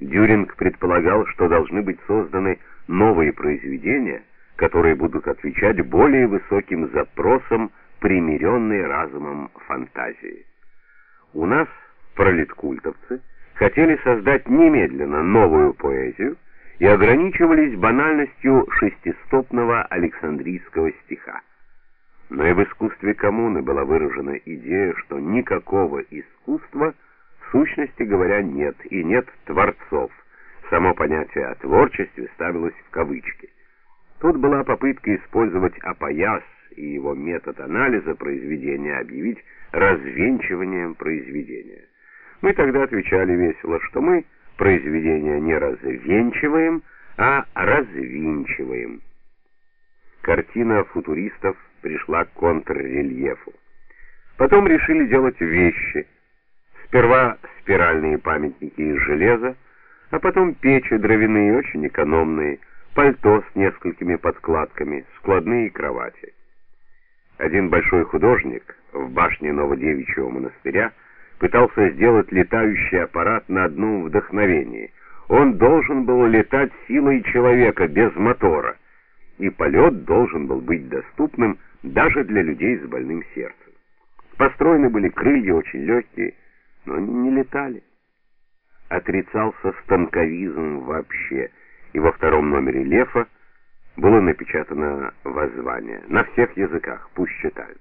Дюринг предполагал, что должны быть созданы новые произведения, которые будут отвечать более высоким запросам примиренной разумом фантазии. У нас пролеткультовцы хотели создать немедленно новую поэзию и ограничивались банальностью шестистопного александрийского стиха. Но и в искусстве коммуны была выражена идея, что никакого искусства сущности говоря нет и нет творцов. Само понятие о творчестве ставилось в кавычки. Тут была попытка использовать опояс и его метод анализа произведения объявить развенчиванием произведения. Мы тогда отвечали весело, что мы произведения не развенчиваем, а развинчиваем. Картина футуристов пришла к контррельефу. Потом решили делать вещи. Сперва спиральные памятники из железа, а потом печи дровяные, очень экономные, пальто с несколькими подкладками, складные кровати. Один большой художник в башне Новодевичьего монастыря пытался сделать летающий аппарат на одном вдохновении. Он должен был летать силой человека без мотора, и полет должен был быть доступным даже для людей с больным сердцем. Построены были крылья очень легкие, но они не летали. Отрицался станковизм вообще, и во втором номере Лефа было напечатано воззвание на всех языках, пусть читают.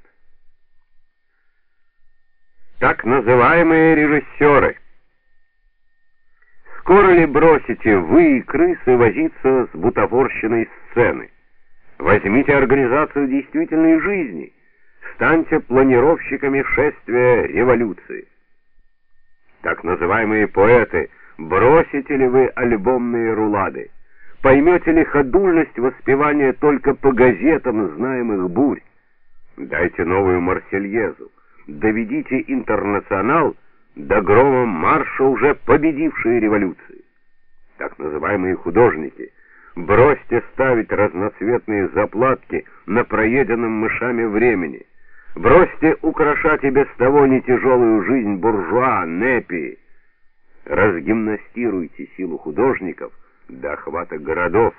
Так называемые режиссеры. Скоро ли бросите вы, крысы, возиться с бутафорщиной сцены? Возьмите организацию действительной жизни, станьте планировщиками шествия революции. Так называемые поэты, бросите ли вы альбомные рулады? Поймете ли ходульность воспевания только по газетам знаемых бурь? Дайте новую Марсельезу, доведите интернационал до грома марша уже победившей революции. Так называемые художники, бросьте ставить разноцветные заплатки на проеденном мышами времени. Бросьте украшать и без того не тяжелую жизнь буржуа, непи. Разгимнастируйте силу художников — до охвата городов,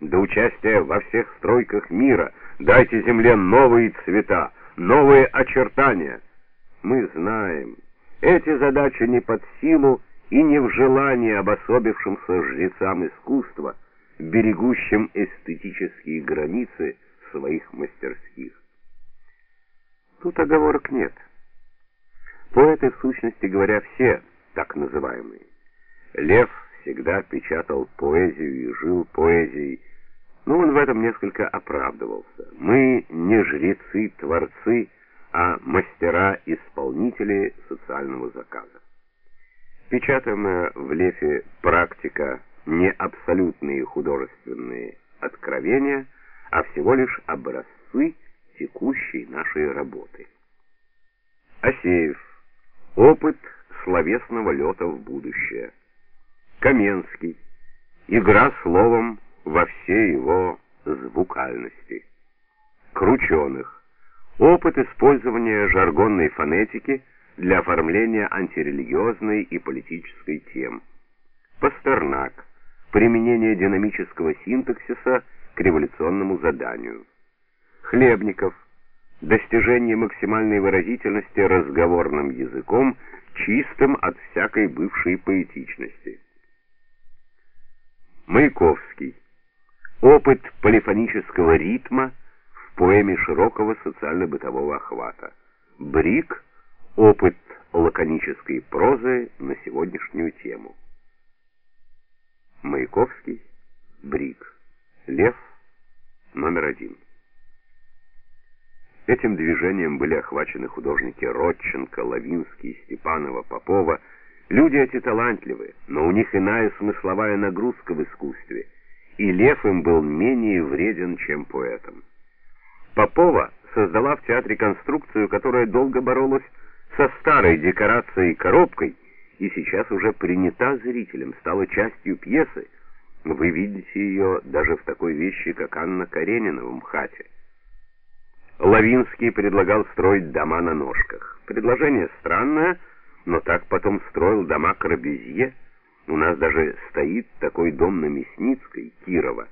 до участия во всех стройках мира. Дайте земле новые цвета, новые очертания. Мы знаем, эти задачи не под силу и не в желании обособившимся жрецам искусства, берегущим эстетические границы своих мастерских. Тут оговорок нет. Поэты, в сущности говоря, все так называемые. Лев всегда печатал поэзию и жил поэзией, но он в этом несколько оправдывался. Мы не жрецы-творцы, а мастера-исполнители социального заказа. Печатаемая в Лефе практика не абсолютные художественные откровения, а всего лишь образцы текущей нашей работы. Асеев. Опыт словесного лета в будущее. Каменский. Игра словом во всей его звукальности. Крученых. Опыт использования жаргонной фонетики для оформления антирелигиозной и политической тем. Пастернак. Применение динамического синтаксиса к революционному заданию. Хлебников. Достижение максимальной выразительности разговорным языком, чистым от всякой бывшей поэтичности. Маяковский. Опыт полифонического ритма в поэме широкого социально-бытового охвата. Брик. Опыт лаконической прозы на сегодняшнюю тему. Маяковский. Брик. Лев. Номер один. Этим движением были охвачены художники Родченко, Лавинский, Степанова, Попова, Люди эти талантливы, но у них иная смысловая нагрузка в искусстве, и Лев им был менее вреден, чем поэтам. Попова создала в театре конструкцию, которая долго боролась со старой декорацией коробкой и сейчас уже принята зрителям, стала частью пьесы. Вы видите ее даже в такой вещи, как Анна Каренина в МХАТе. Лавинский предлагал строить дома на ножках. Предложение странное, но так потом строил дома Корбюзье, У нас даже стоит такой дом на Мясницкой, Кирова,